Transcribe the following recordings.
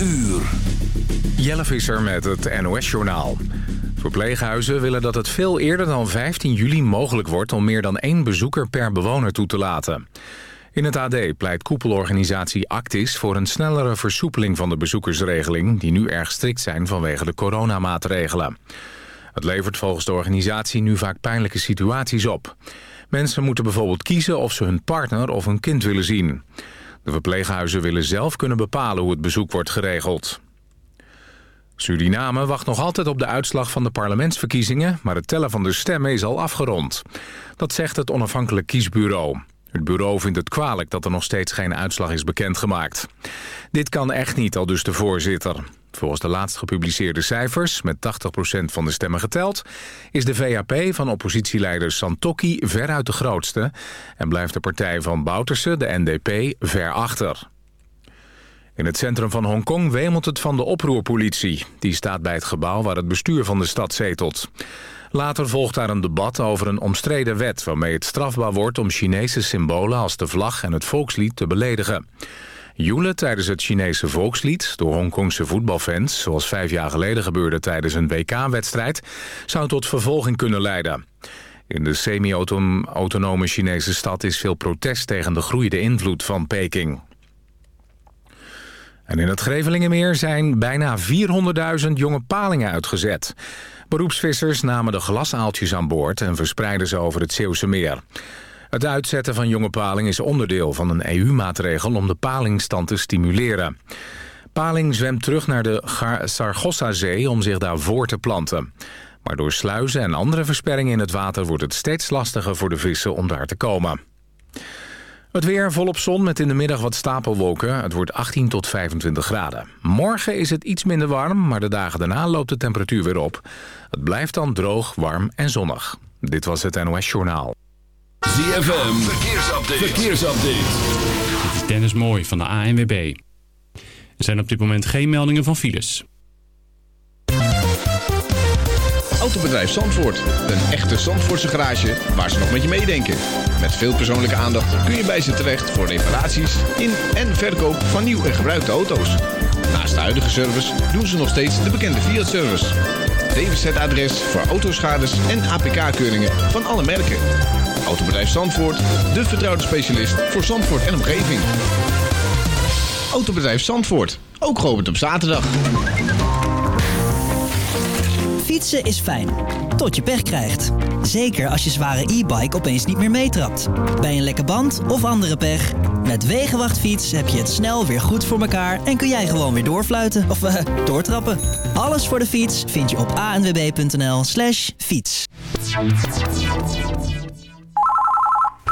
uur. Jelle Visser met het NOS-journaal. Verpleeghuizen willen dat het veel eerder dan 15 juli mogelijk wordt... om meer dan één bezoeker per bewoner toe te laten. In het AD pleit koepelorganisatie Actis voor een snellere versoepeling van de bezoekersregeling... die nu erg strikt zijn vanwege de coronamaatregelen. Het levert volgens de organisatie nu vaak pijnlijke situaties op. Mensen moeten bijvoorbeeld kiezen of ze hun partner of hun kind willen zien. De verpleeghuizen willen zelf kunnen bepalen hoe het bezoek wordt geregeld. Suriname wacht nog altijd op de uitslag van de parlementsverkiezingen... maar het tellen van de stemmen is al afgerond. Dat zegt het onafhankelijk kiesbureau. Het bureau vindt het kwalijk dat er nog steeds geen uitslag is bekendgemaakt. Dit kan echt niet, al dus de voorzitter. Volgens de laatst gepubliceerde cijfers, met 80% van de stemmen geteld... is de VAP van oppositieleider Santokki veruit de grootste... en blijft de partij van Bouterse, de NDP, ver achter. In het centrum van Hongkong wemelt het van de oproerpolitie. Die staat bij het gebouw waar het bestuur van de stad zetelt. Later volgt daar een debat over een omstreden wet... waarmee het strafbaar wordt om Chinese symbolen als de vlag en het volkslied te beledigen. Joelen tijdens het Chinese volkslied door Hongkongse voetbalfans... zoals vijf jaar geleden gebeurde tijdens een WK-wedstrijd... zou tot vervolging kunnen leiden. In de semi-autonome Chinese stad is veel protest tegen de groeiende invloed van Peking. En in het Grevelingenmeer zijn bijna 400.000 jonge palingen uitgezet. Beroepsvissers namen de glasaaltjes aan boord en verspreidden ze over het Zeeuwse meer. Het uitzetten van jonge paling is onderdeel van een EU-maatregel om de palingstand te stimuleren. Paling zwemt terug naar de Sargossa-zee om zich daar voor te planten. Maar door sluizen en andere versperringen in het water wordt het steeds lastiger voor de vissen om daar te komen. Het weer volop zon met in de middag wat stapelwolken. Het wordt 18 tot 25 graden. Morgen is het iets minder warm, maar de dagen daarna loopt de temperatuur weer op. Het blijft dan droog, warm en zonnig. Dit was het NOS Journaal. ZFM, verkeersupdate. verkeersupdate. Dit is Dennis Mooi van de ANWB. Er zijn op dit moment geen meldingen van files. Autobedrijf Zandvoort. Een echte Zandvoortse garage waar ze nog met je meedenken. Met veel persoonlijke aandacht kun je bij ze terecht voor reparaties in en verkoop van nieuw en gebruikte auto's. Naast de huidige service doen ze nog steeds de bekende Fiat-service. DWZ-adres voor autoschades en APK-keuringen van alle merken. Autobedrijf Zandvoort, de vertrouwde specialist voor Zandvoort en omgeving. Autobedrijf Zandvoort, ook geopend op zaterdag. Fietsen is fijn, tot je pech krijgt. Zeker als je zware e-bike opeens niet meer meetrapt. Bij een lekke band of andere pech. Met Wegenwachtfiets heb je het snel weer goed voor elkaar... en kun jij gewoon weer doorfluiten of uh, doortrappen. Alles voor de fiets vind je op anwb.nl slash fiets.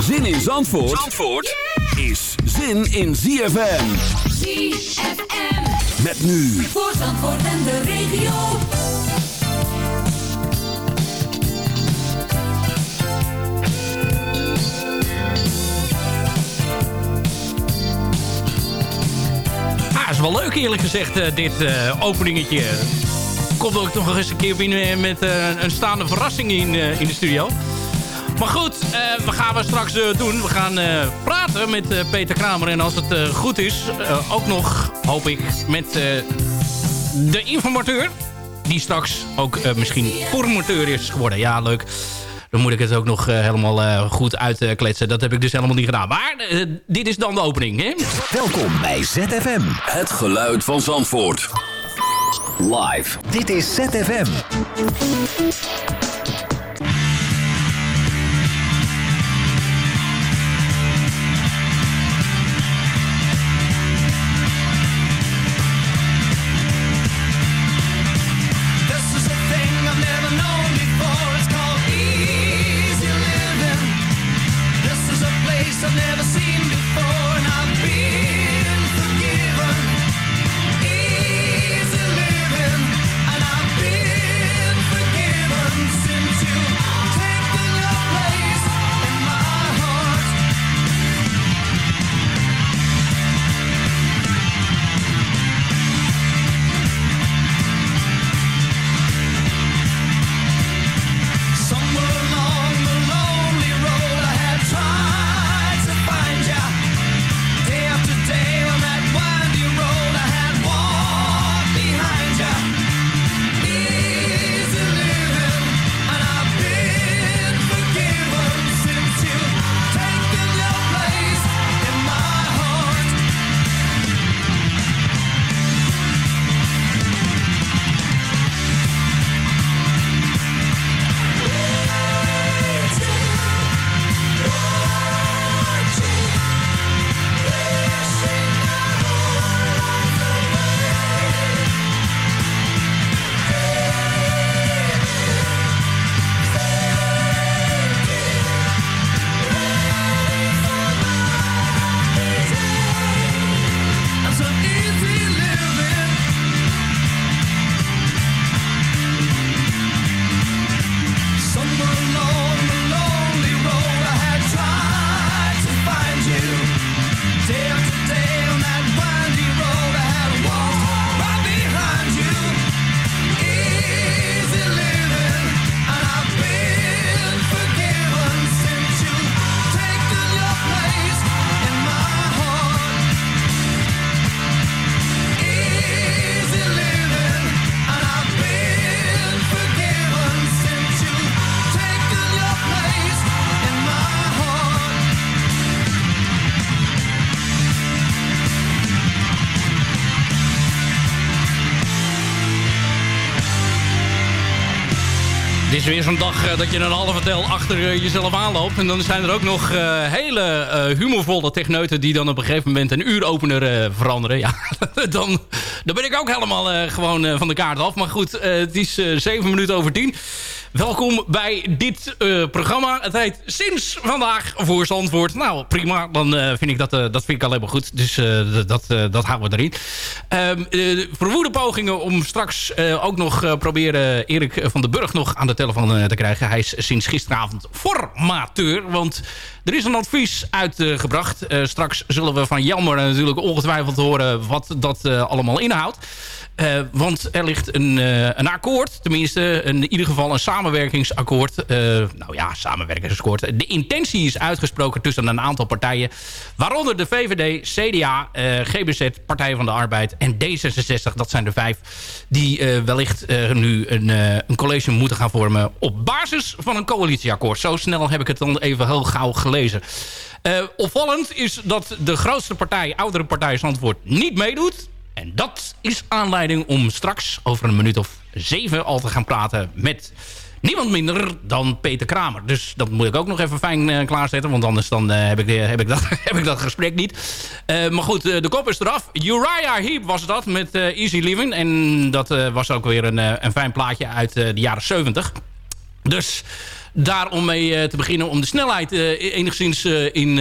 Zin in Zandvoort, Zandvoort is zin in ZFM. ZFM. Met nu. Voor Zandvoort en de regio. Ah, is wel leuk eerlijk gezegd, eh, dit eh, openingetje. Komt ook nog eens een keer binnen met eh, een staande verrassing in, eh, in de studio. Maar goed, eh, wat gaan we straks eh, doen? We gaan eh, praten met eh, Peter Kramer. En als het eh, goed is, eh, ook nog, hoop ik, met eh, de informateur. Die straks ook eh, misschien formateur is geworden. Ja, leuk. Dan moet ik het ook nog helemaal eh, goed uitkletsen. Dat heb ik dus helemaal niet gedaan. Maar dit is dan de opening, hè? Welkom bij ZFM. Het geluid van Zandvoort. Live. Dit is ZFM. Weer zo'n dag eh, dat je een halve tel achter eh, jezelf aanloopt. En dan zijn er ook nog eh, hele humorvolle techneuten... die dan op een gegeven moment een uuropener veranderen. Ja, dan, dan ben ik ook helemaal gewoon van de kaart af. Maar goed, het is zeven minuten over tien. Welkom bij dit eh, programma. Het heet Sinds Vandaag voor Zandvoort. Nou, prima. Dan eh, vind ik dat, eh, dat vind ik alleen maar goed. Dus dat, dat houden we erin. Ehm, eh, verwoede pogingen om straks ook nog proberen Erik van den Burg nog aan de telefoon te krijgen. Hij is sinds gisteravond formateur. Want er is een advies uitgebracht. Straks zullen we van Jammer natuurlijk ongetwijfeld horen wat dat allemaal inhoudt. Want er ligt een, een akkoord, tenminste in ieder geval een samenwerkingsakkoord. Eh, nou ja, samenwerkingsakkoord. De intentie is uitgesproken tussen een aantal partijen. Waaronder de VVD, CDA, eh, GBZ, Partij van de Arbeid en D66. Dat zijn de vijf die eh, wellicht nu een, een college moeten gaan vormen... op basis van een coalitieakkoord. Zo snel heb ik het dan even heel gauw gelezen. Opvallend is dat de grootste partij, oudere partij Zandvoort, niet meedoet. En dat is aanleiding om straks over een minuut of zeven al te gaan praten met niemand minder dan Peter Kramer. Dus dat moet ik ook nog even fijn eh, klaarzetten. Want anders dan, eh, heb, ik, eh, heb, ik dat, heb ik dat gesprek niet. Maar goed, de kop is eraf. Uriah Heep was dat met Easy Living. En dat was ook weer een, een fijn plaatje uit de jaren 70. Dus daarom mee te beginnen om de snelheid enigszins in,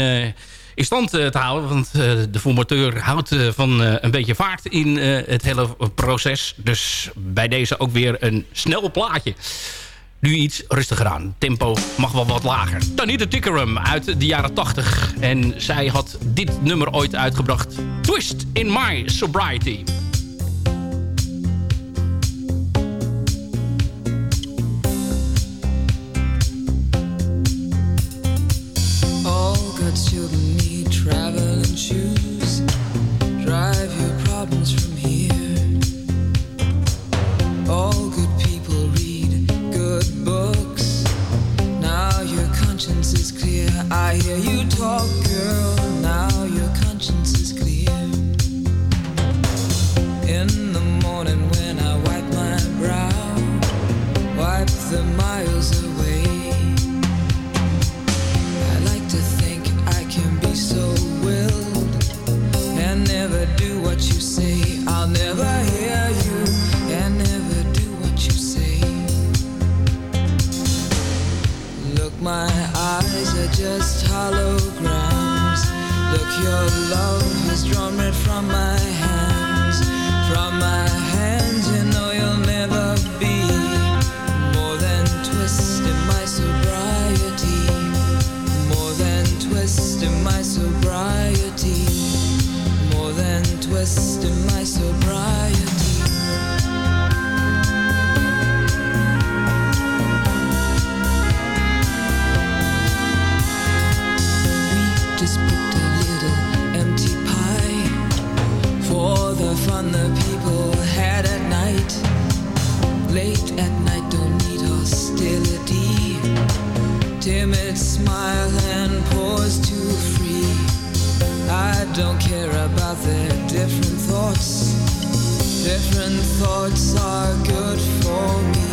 in stand te houden. Want de formateur houdt van een beetje vaart in het hele proces. Dus bij deze ook weer een snel plaatje. Nu iets rustiger aan. Tempo mag wel wat lager. Tanita Tickerum uit de jaren 80. En zij had dit nummer ooit uitgebracht. Twist in My Sobriety. All shoes. Drive your problems from here. All conscience is clear. I hear you talk, girl. Love has drawn red from my hands. Timid smile and pause too free. I don't care about their different thoughts. Different thoughts are good for me.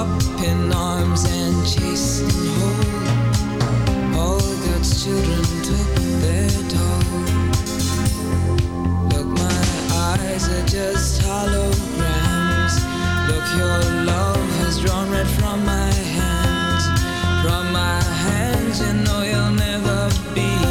Up in arms and chased and whole. All God's children took their toll. Look, my eyes are just holograms. Look, your love has drawn red. From my I know you'll never be.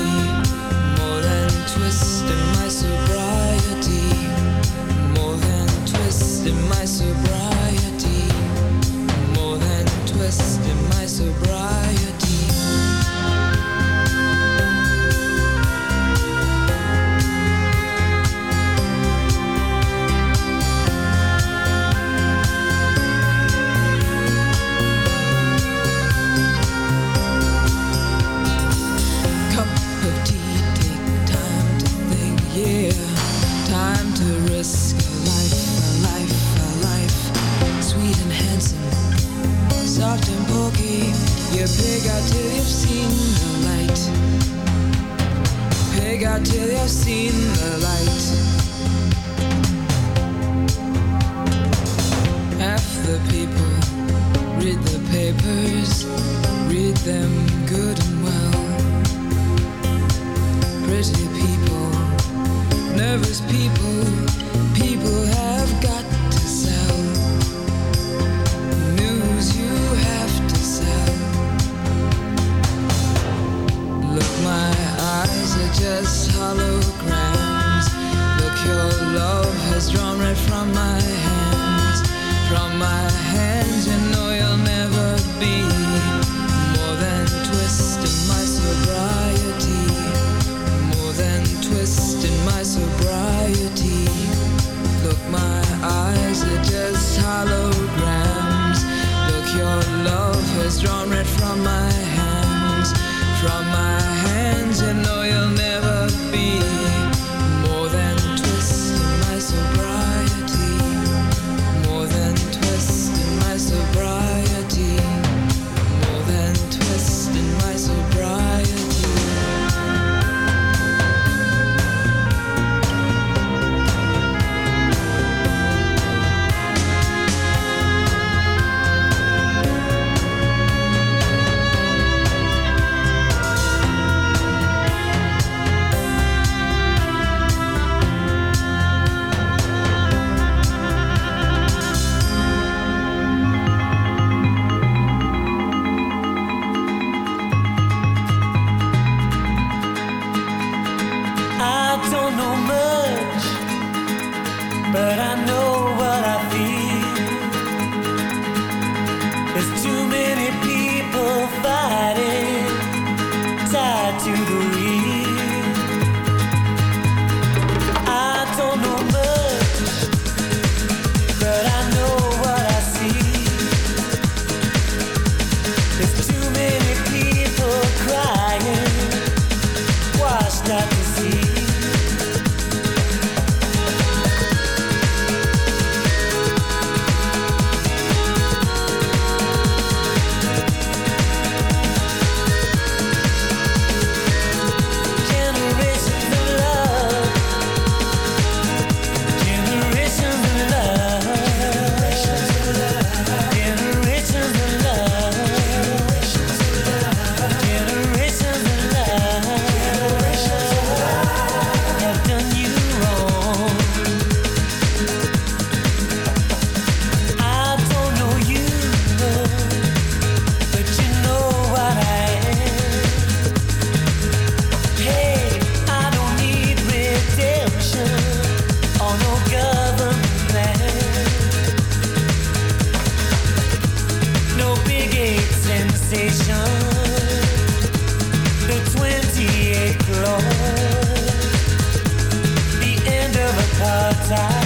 time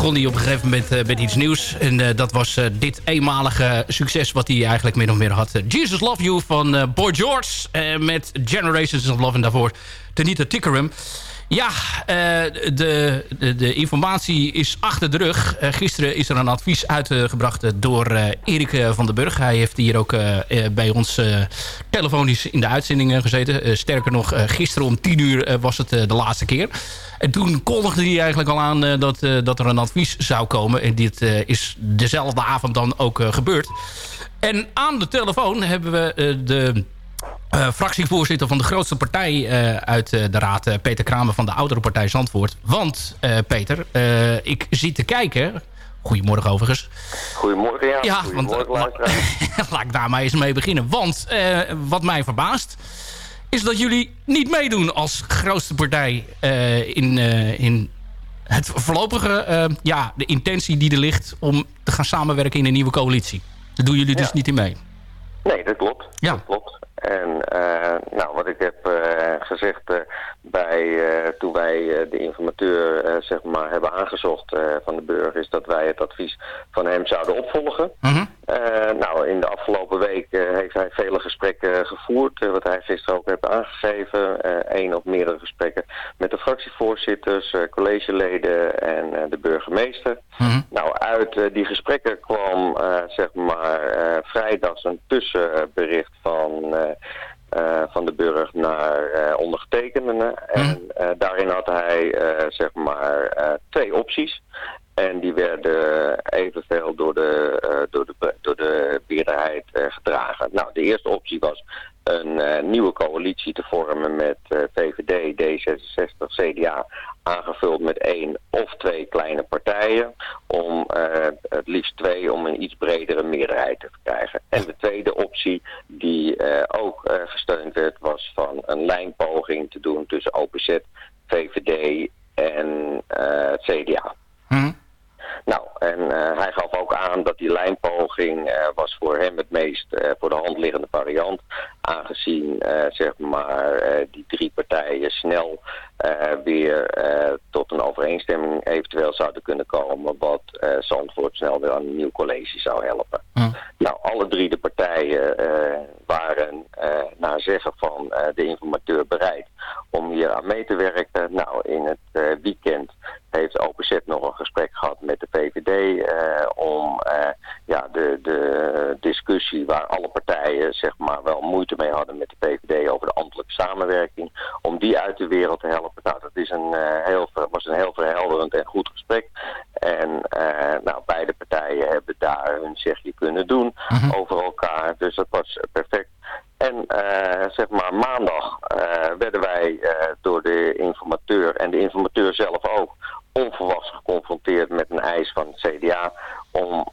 begon hij op een gegeven moment eh, met iets nieuws. En eh, dat was eh, dit eenmalige succes wat hij eigenlijk min of meer had. Jesus Love You van Boy George. met Generations of Love en daarvoor Tanita Tickerum. Ja, de, de, de informatie is achter de rug. Gisteren is er een advies uitgebracht door Erik van den Burg. Hij heeft hier ook bij ons telefonisch in de uitzending eh, gezeten. Sterker nog, gisteren om tien uur was het de laatste keer. En toen kondigde hij eigenlijk al aan eh, dat, eh, dat er een advies zou komen. En dit eh, is dezelfde avond dan ook gebeurd. En aan de telefoon hebben we de... fractievoorzitter van de grootste partij uit de raad, Peter Kramer van de oudere partij Zandvoort. Want, Peter, ik zit te kijken. Goedemorgen overigens. Goedemorgen, ja. Ja, Goedemorgen, want. Laat ik daar maar eens mee beginnen. Want wat mij verbaast is dat jullie niet meedoen als grootste partij eh, in, eh, in het voorlopige, eh, ja, de intentie die er ligt om te gaan samenwerken in een nieuwe coalitie. Daar doen jullie dus Ja. niet in mee. Nee, dat klopt. Ja. Dat klopt. En eh, nou, wat ik heb eh, gezegd eh, bij, toen wij de informateur zeg maar, hebben aangezocht van de burger... is dat wij het advies van hem zouden opvolgen. Mhm. Nou, in de afgelopen week heeft hij vele gesprekken gevoerd. wat hij gisteren ook heeft aangegeven. één of meerdere gesprekken met de fractievoorzitters, collegeleden en de burgemeester. Nou, uit die gesprekken kwam zeg maar vrijdags een tussenbericht van, van de burger naar eh ondergetekenden. En eh, daarin had hij eh, zeg maar eh, twee opties. En die werden evenveel door de, eh, door de, door de meerderheid eh, gedragen. Nou, de eerste optie was een eh, nieuwe coalitie te vormen met eh, VVD, D66, CDA, aangevuld met één of twee kleine partijen, om eh, het liefst twee om een iets bredere meerderheid te krijgen. En de tweede optie, die eh, ook eh, gesteund werd, was van een lijnpoging te doen tussen OPZ, VVD en het CDA. Nou, en hij gaf ook aan dat die lijnpoging was voor hem het meest voor de hand liggende variant. Aangezien eh, zeg maar, eh, die drie partijen snel eh, weer tot een overeenstemming eventueel zouden kunnen komen. Wat Zandvoort snel weer aan een nieuw college zou helpen. Nou, alle drie de partijen waren naar zeggen van de informateur bereid om hier aan mee te werken. Nou, in het weekend heeft OPZ nog een gesprek gehad met de VVD eh, om eh, ja, de, de discussie waar alle partijen zeg maar wel moeite mee hadden met de VVD over de ambtelijke samenwerking, om die uit de wereld te helpen. Nou, dat is een, eh, heel, was een heel verhelderend en goed gesprek. En eh, nou, beide partijen hebben daar hun zegje kunnen doen over elkaar. Dus dat was perfect. En eh, zeg maar maandag werden wij door de informateur en de informateur zelf ook onverwachts geconfronteerd met een eis van het CDA om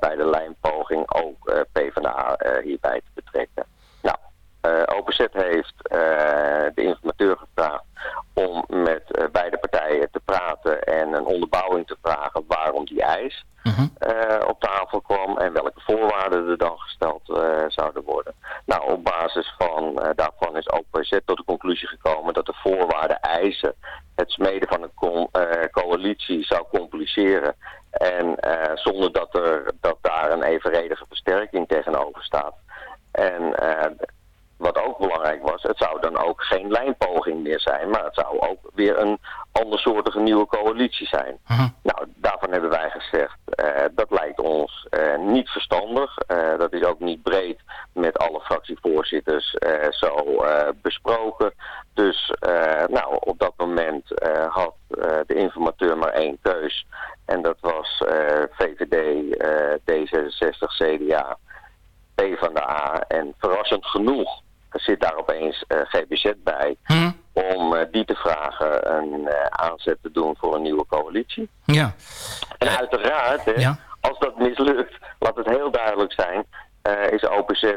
bij de lijnpoging ook PvdA hierbij te betrekken. Nou, eh OPZ heeft eh, de informateur gevraagd om met eh, beide partijen te praten en een onderbouwing te vragen waarom die eis eh, op tafel kwam en welke voorwaarden er dan gesteld zouden worden. Nou, op basis van daarvan is OPZ tot de conclusie gekomen dat de voorwaarden eisen het smeden van een co- coalitie zou compliceren en zonder dat, er, dat daar een evenredige versterking tegenover staat. En eh, wat ook belangrijk was, het zou dan ook geen lijnpoging meer zijn, maar het zou ook weer een andersoortige nieuwe coalitie zijn. Nou, daarvan hebben wij gezegd, eh, dat lijkt ons eh, niet verstandig. Dat is ook niet breed met alle fractievoorzitters zo besproken. Dus nou, op dat moment had de informateur maar één keus. En dat was VVD, eh, D66, CDA, PvdA. En verrassend genoeg zit daar opeens eh, GBZ bij om eh, die te vragen een eh, aanzet te doen voor een nieuwe coalitie. Ja. En uiteraard, hè, als dat mislukt, laat het heel duidelijk zijn, is OPZ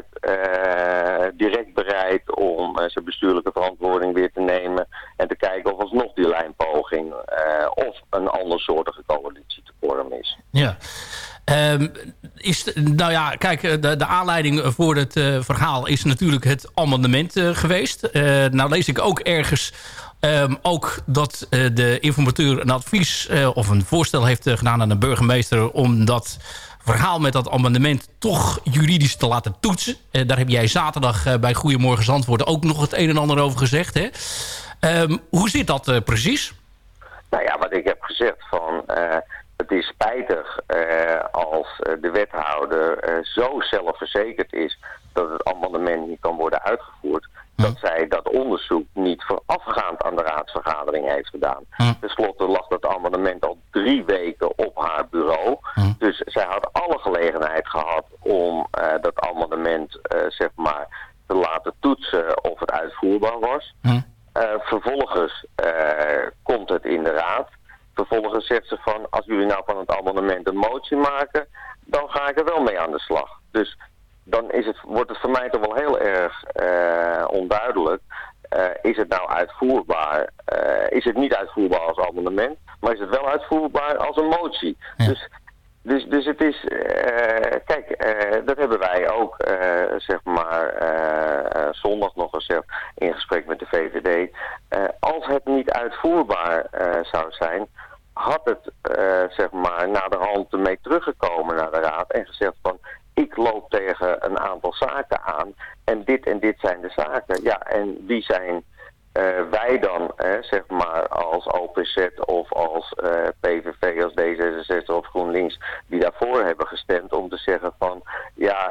direct bereid om zijn bestuurlijke verantwoording weer te nemen en te kijken of alsnog die lijnpoging of een andersoortige coalitie te vormen is. Ja. Ehm, is, nou ja, kijk, eh, de, de aanleiding voor het eh, verhaal is natuurlijk het amendement eh, geweest. Eh, nou lees ik ook ergens ehm, ook dat de informateur een advies of een voorstel heeft gedaan aan de burgemeester om dat verhaal met dat amendement toch juridisch te laten toetsen. Daar heb jij zaterdag bij Goedemorgen Zandvoort ook nog het een en ander over gezegd. Hè? Ehm, hoe zit dat precies? Nou ja, wat ik heb gezegd van... het is spijtig eh, als eh, de wethouder eh, zo zelfverzekerd is dat het amendement niet kan worden uitgevoerd. Dat zij dat onderzoek niet voorafgaand aan de raadsvergadering heeft gedaan. Ten slotte lag dat amendement al drie weken op haar bureau. Dus zij had alle gelegenheid gehad om dat amendement zeg maar te laten toetsen of het uitvoerbaar was. Vervolgens komt het in de raad. Vervolgens zegt ze van, als jullie nou van het amendement een motie maken, dan ga ik er wel mee aan de slag. Dus dan is het, wordt het voor mij toch wel heel erg eh, onduidelijk. Eh, is het nou uitvoerbaar? Eh, is het niet uitvoerbaar als amendement, maar is het wel uitvoerbaar als een motie? Dus, dus, dus het is, kijk, dat hebben wij ook, zeg maar, zondag nog gezegd in gesprek met de VVD. Als het niet uitvoerbaar zou zijn, had het, eh, zeg maar, naar de hand mee teruggekomen naar de raad en gezegd van, ik loop tegen een aantal zaken aan en dit en dit zijn de zaken. Ja, en wie zijn eh, wij dan, hè, zeg maar, als OPZ of als eh, PVV, als D66 of GroenLinks, die daarvoor hebben gestemd om te zeggen van, ja,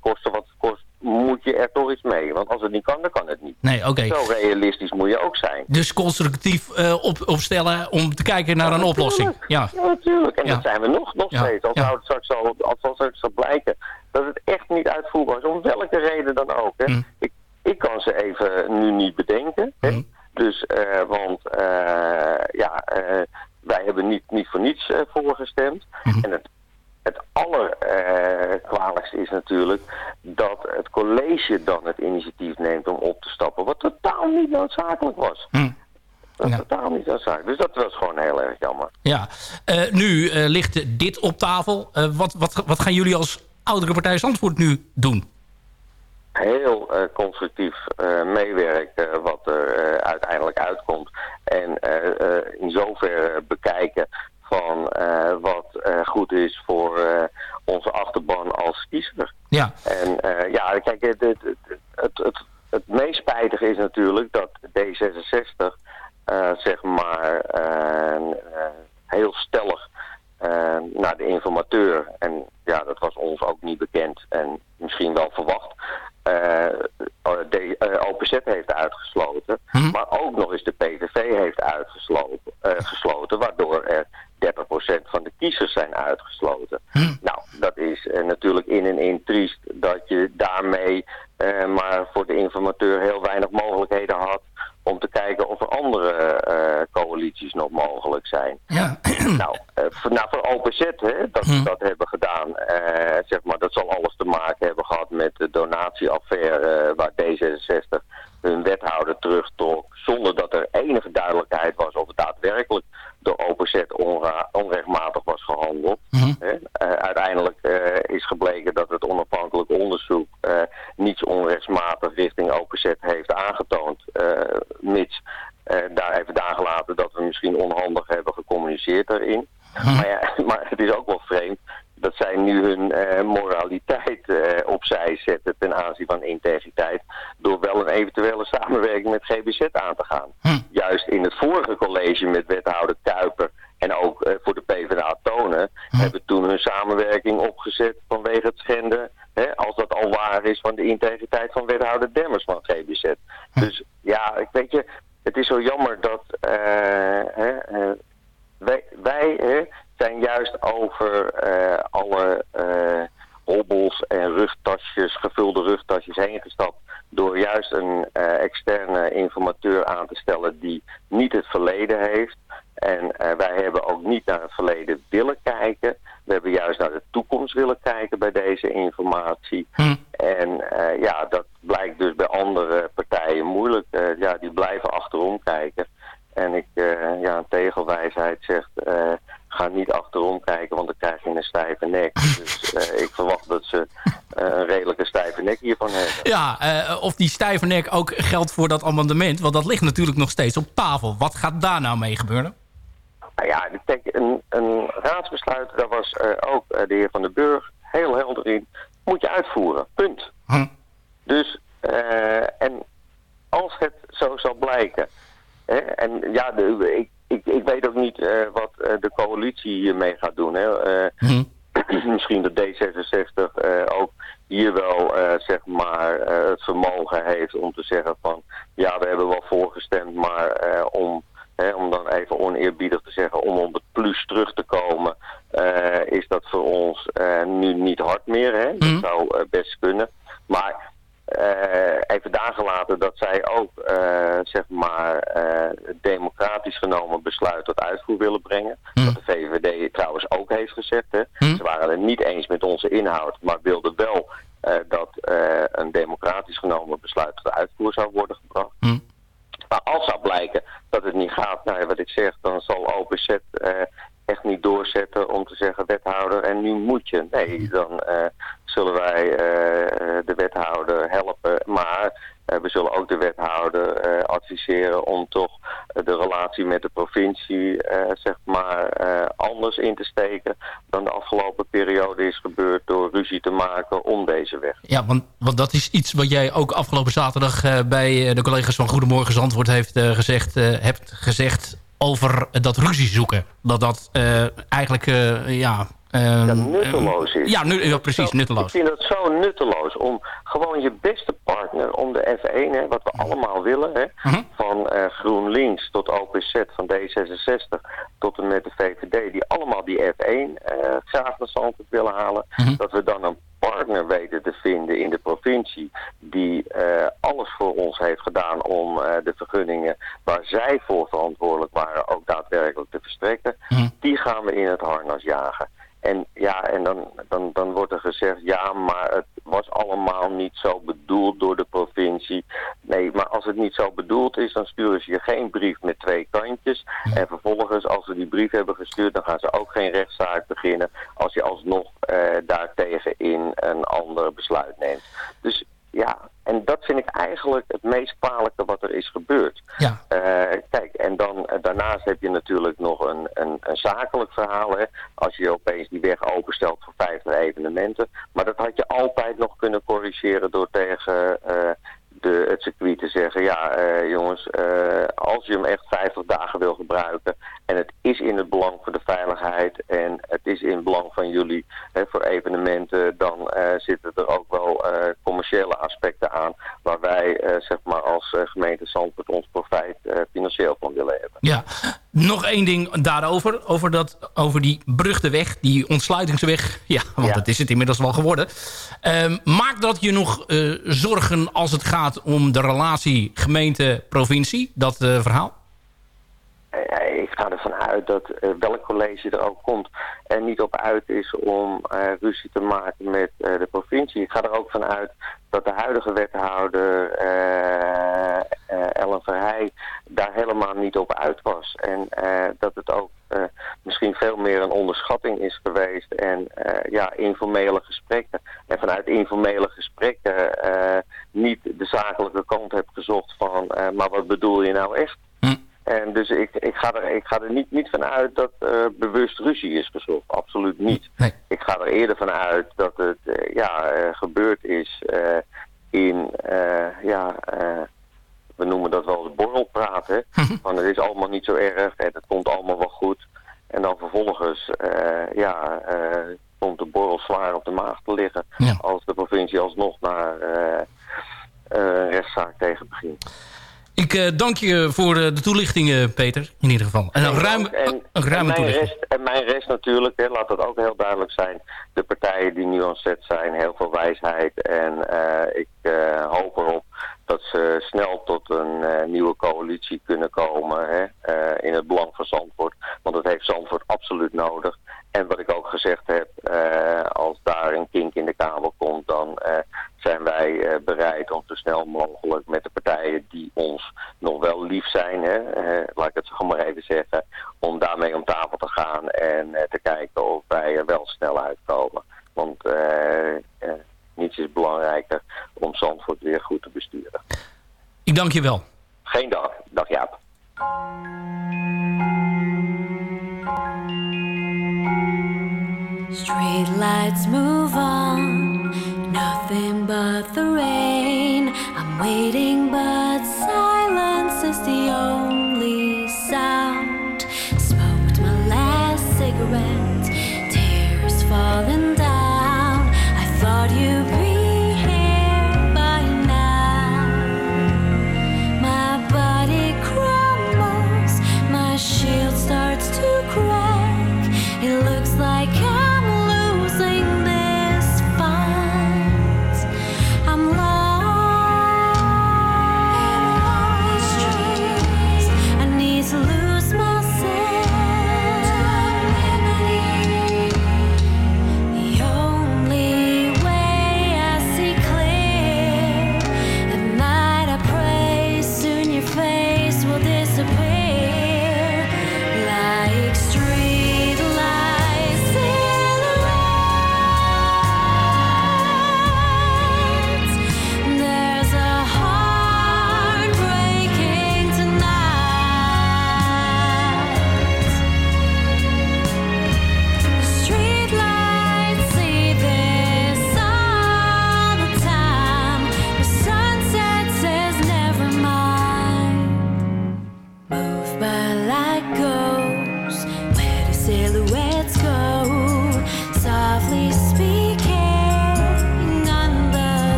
kosten wat het kost, moet je er toch iets mee. Want als het niet kan, dan kan het niet. Nee, oké. Zo realistisch moet je ook zijn. Dus constructief eh, op, opstellen om te kijken naar een oplossing. Ja. Ja, natuurlijk. En Ja. dat zijn we nog, nog steeds. Als, zou het straks zo, als het straks blijken dat het echt niet uitvoerbaar is, om welke reden dan ook. Hè. Mm. Ik, ik kan ze even nu niet bedenken. Hè. Dus, eh, want eh, ja, wij hebben niet, niet voor niets voorgestemd. En het, het allerkwalijkste is natuurlijk dat het college dan het initiatief neemt om op te stappen, wat totaal niet noodzakelijk was. Dat is totaal niet noodzakelijk. Dus dat was gewoon heel erg jammer. Ja. Eh, nu eh, ligt dit op tafel. Eh, wat, wat, wat gaan jullie als oudere partij Zandvoort nu doen? heel constructief meewerken wat er uiteindelijk uitkomt. En in zoverre bekijken van eh, wat eh, goed is voor eh, onze achterban als kiezer. Ja. En ja, kijk, het, het, het, het, het, meest spijtige is natuurlijk dat D66 eh, zeg maar heel stellig naar de informateur, en ja, dat was ons ook niet bekend en misschien wel verwacht, eh, de eh, OPZ heeft uitgesloten, maar ook nog eens de PVV heeft uitgesloten, gesloten, waardoor er 30% van de kiezers zijn uitgesloten. Nou, dat is eh, natuurlijk in en in triest dat je daarmee eh, maar voor de informateur heel weinig mogelijkheden had om te kijken of er andere eh, coalities nog mogelijk zijn. Ja. nou, voor, nou, voor OPZ, hè, dat we dat hebben gedaan, zeg maar, dat zal alles te maken hebben gehad met de donatieaffaire waar D66 hun wethouder terugtrok, zonder dat er enige duidelijkheid was of het daadwerkelijk door OPZ onra- onrechtmatig was gehandeld. Hè. Eh, uiteindelijk eh, is gebleken dat het onafhankelijk onderzoek eh, niets onrechtsmatig richting OPZ heeft aangetoond, mits daar even daargelaten dat we misschien onhandig hebben gecommuniceerd daarin. Maar, ja, maar het is ook wel vreemd dat zij nu hun eh, moraliteit eh, opzij zetten ten aanzien van integriteit door wel een eventuele samenwerking met GBZ aan te gaan. Juist in het vorige college met wethouder Kuiper en ook eh, voor de PvdA Tonen hebben toen hun samenwerking opgezet vanwege het schenden, hè, als dat al waar is, van de integriteit van wethouder Demmers van GBZ. Dus ja, ik weet je, het is zo jammer dat hè, wij, wij hè, zijn juist over eh, alle eh, hobbels en rugtasjes, gevulde rugtasjes heen gestapt door juist een eh, externe informateur aan te stellen die niet het verleden heeft. En wij hebben ook niet naar het verleden willen kijken. We hebben juist naar de toekomst willen kijken bij deze informatie. En eh, ja, dat blijkt dus bij andere partijen moeilijk. Ja, die blijven achterom kijken. En ik, eh, ja, een tegelwijsheid zegt, ga niet achterom kijken, want dan krijg je een stijve nek. Dus eh, ik verwacht dat ze eh, een redelijke stijve nek hiervan hebben. Ja, eh, of die stijve nek ook geldt voor dat amendement. Want dat ligt natuurlijk nog steeds op tafel. Wat gaat daar nou mee gebeuren? Nou ja, kijk, een, een raadsbesluit, daar was ook de heer Van den Burg heel helder in. Moet je uitvoeren, punt. Hm. Dus, en als het zo zal blijken... Hè, en ja, de, ik, ik, ik weet ook niet eh, wat eh, de coalitie hiermee gaat doen. Hè. Hm. misschien dat D66 eh, ook hier wel zeg maar het vermogen heeft om te zeggen van ja, we hebben wel voorgestemd, maar om, hè, om dan even oneerbiedig te zeggen, om op het plus terug te komen, is dat voor ons nu niet hard meer. Hè? Dat Mhm. zou best kunnen. Maar even daar gelaten dat zij ook eh, zeg maar eh, democratisch genomen besluit tot uitvoer willen brengen. Mhm. Dat de VVD trouwens ook heeft gezegd. Hè. Mhm. Ze waren het niet eens met onze inhoud, maar wilden wel eh, dat eh, een democratisch genomen besluit tot uitvoer zou worden gebracht. Mhm. Maar als zou blijken dat het niet gaat, nou ja, wat ik zeg, dan zal OPZ eh, echt niet doorzetten om te zeggen wethouder en nu moet je. Nee, dan eh, zullen wij eh, de wethouder helpen, maar eh, we zullen ook de wethouder eh, adviseren om toch eh, de relatie met de provincie eh, zeg maar eh, anders in te steken dan de afgelopen periode is gebeurd door ruzie te maken om deze weg. Ja, want, want dat is iets wat jij ook afgelopen zaterdag eh, bij eh, de collega's van Goedemorgen Zandvoort heeft eh, gezegd, eh, hebt gezegd over dat ruzie zoeken. Dat dat eh, eigenlijk, eh, ja... eh, dat nutteloos is. Ja, nu, ja, precies, nutteloos. Ik vind het zo nutteloos om gewoon je beste partner om de F1, hè, wat we allemaal willen, hè, Mhm. van eh, GroenLinks tot OPZ, van D66 tot en met de VVD, die allemaal die F1 eh, graag naar Zandvoort willen halen, Mhm. dat we dan een partner weten te vinden in de provincie die eh, alles voor ons heeft gedaan om eh, de vergunningen waar zij voor verantwoordelijk waren ook daadwerkelijk te verstrekken, Mhm. die gaan we in het harnas jagen. En ja, en dan, dan, dan wordt er gezegd, ja, maar het was allemaal niet zo bedoeld door de provincie. Nee, maar als het niet zo bedoeld is, dan sturen ze je geen brief met twee kantjes. En vervolgens, als ze die brief hebben gestuurd, dan gaan ze ook geen rechtszaak beginnen als je alsnog eh daartegen in een ander besluit neemt. Dus ja, en dat vind ik eigenlijk het meest kwalijke wat er is gebeurd. Ja. Eh, kijk, en dan eh, daarnaast heb je natuurlijk nog een, een, een zakelijk verhaal. Hè? Als je opeens die weg openstelt voor 50 evenementen. Maar dat had je altijd nog kunnen corrigeren door tegen eh, de, het circuit te zeggen... ja, jongens, als je hem echt 50 dagen wil gebruiken... en het is in het belang voor de veiligheid... en het is in het belang van jullie hè, voor evenementen... dan zitten er ook wel commerciële aspecten aan... waar wij eh, zeg maar als eh, gemeente Zandvoort ons profijt eh, financieel van willen hebben. Ja, nog één ding daarover. Over, dat, over die brugdeweg, die ontsluitingsweg. Ja, want Ja. dat is het inmiddels wel geworden. Ehm, maakt dat je nog eh, zorgen als het gaat om de relatie gemeente-provincie? Dat eh, verhaal? Eh, ik ga ervan uit dat eh, welk college er ook komt er niet op uit is om eh, ruzie te maken met de provincie. Ik ga er ook van uit dat de huidige wethouder Ellen Verheij daar helemaal niet op uit was. En dat het ook misschien veel meer een onderschatting is geweest en ja, informele gesprekken. En vanuit informele gesprekken niet de zakelijke kant heb gezocht van, maar wat bedoel je nou echt? En dus ik, ik ga er, ik ga er niet, niet van uit dat er bewust ruzie is gezocht. Absoluut niet. Ik ga er eerder van uit dat het eh, ja, eh, gebeurd is in, ja, we noemen dat wel. Hè? Van het is allemaal niet zo erg en het komt allemaal wel goed. En dan vervolgens ja, komt de borrel zwaar op de maag te liggen. Als de provincie alsnog naar een rechtszaak tegen begint. Ik eh, dank je voor eh, de toelichtingen, Peter. In ieder geval. En een, Nee, ruim, ook. en, een en ruime mijn toelichting. rest, en mijn rest natuurlijk, hè, laat dat ook heel duidelijk zijn. De partijen die nu aan zet zijn, heel veel wijsheid. En eh, ik eh, hoop erop dat ze snel tot een eh, nieuwe coalitie kunnen komen. Hè, eh, in het belang van Zandvoort. Want dat heeft Zandvoort absoluut nodig. En wat ik ook gezegd heb, eh, als daar een kink in de kabel komt, dan eh, wij eh, bereid om zo snel mogelijk met de partijen die ons nog wel lief zijn, hè, eh, laat ik het zo maar even zeggen, om daarmee om tafel te gaan en eh, te kijken of wij er wel snel uitkomen. Want niets is belangrijker om Zandvoort weer goed te besturen. Ik dank je wel. Geen dag. Dag Jaap. Street lights move on, nothing but the rain. I'm waiting, but silence is the only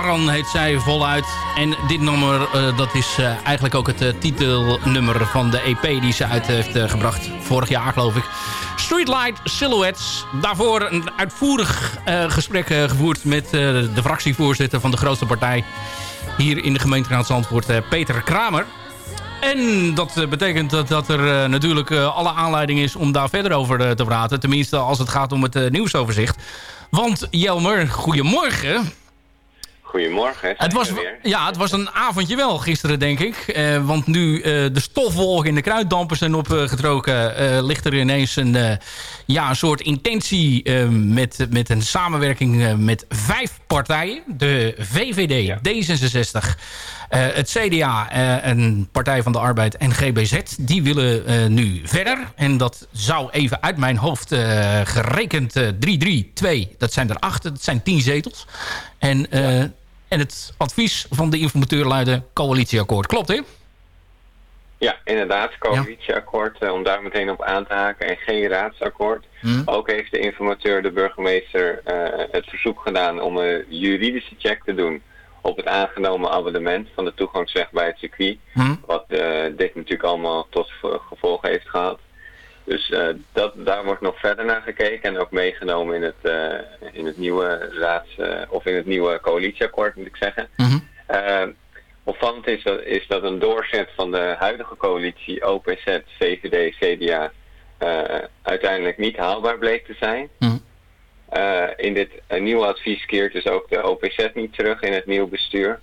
Gourcharan heet zij voluit. En dit nummer, eh, dat is eh, eigenlijk ook het eh, titelnummer van de EP die ze uit heeft gebracht. Vorig jaar geloof ik. Streetlight Silhouettes. Daarvoor een uitvoerig gesprek gevoerd met de fractievoorzitter van de grootste partij. Hier in de gemeenteraad Zandvoort, Peter Kramer. En dat betekent dat, dat er natuurlijk alle aanleiding is om daar verder over te praten. Tenminste als het gaat om het nieuwsoverzicht. Want Jelmer, goedemorgen. Goedemorgen. Het was, ja, het was een avondje wel gisteren, denk ik. Eh, want nu eh, de stofwolken in de kruiddampen zijn opgetrokken... eh, ligt er ineens een, eh, ja, een soort intentie eh, met, met een samenwerking met vijf partijen. De VVD, D66, eh, het CDA, een Partij van de Arbeid en GBZ. Die willen nu verder. En dat zou even uit mijn hoofd gerekend 3-3-2. Dat zijn er acht, dat zijn tien zetels. En... en het advies van de informateur luidde coalitieakkoord. Klopt, hè? Ja, inderdaad, coalitieakkoord, eh, om daar meteen op aan te haken en geen raadsakkoord. Hm. Ook heeft de informateur, de burgemeester, eh, het verzoek gedaan om een juridische check te doen op het aangenomen abonnement van de toegangsweg bij het circuit. Hm. Wat eh, dit natuurlijk allemaal tot gevolg heeft gehad. Dus eh, dat, daar wordt nog verder naar gekeken en ook meegenomen in het, eh, in het nieuwe raads, eh, of in het nieuwe coalitieakkoord moet ik zeggen. Eh, opvallend is dat, is dat een doorzet van de huidige coalitie OPZ, VVD, CDA uiteindelijk niet haalbaar bleek te zijn. Eh, in dit nieuwe advies keert dus ook de OPZ niet terug in het nieuwe bestuur.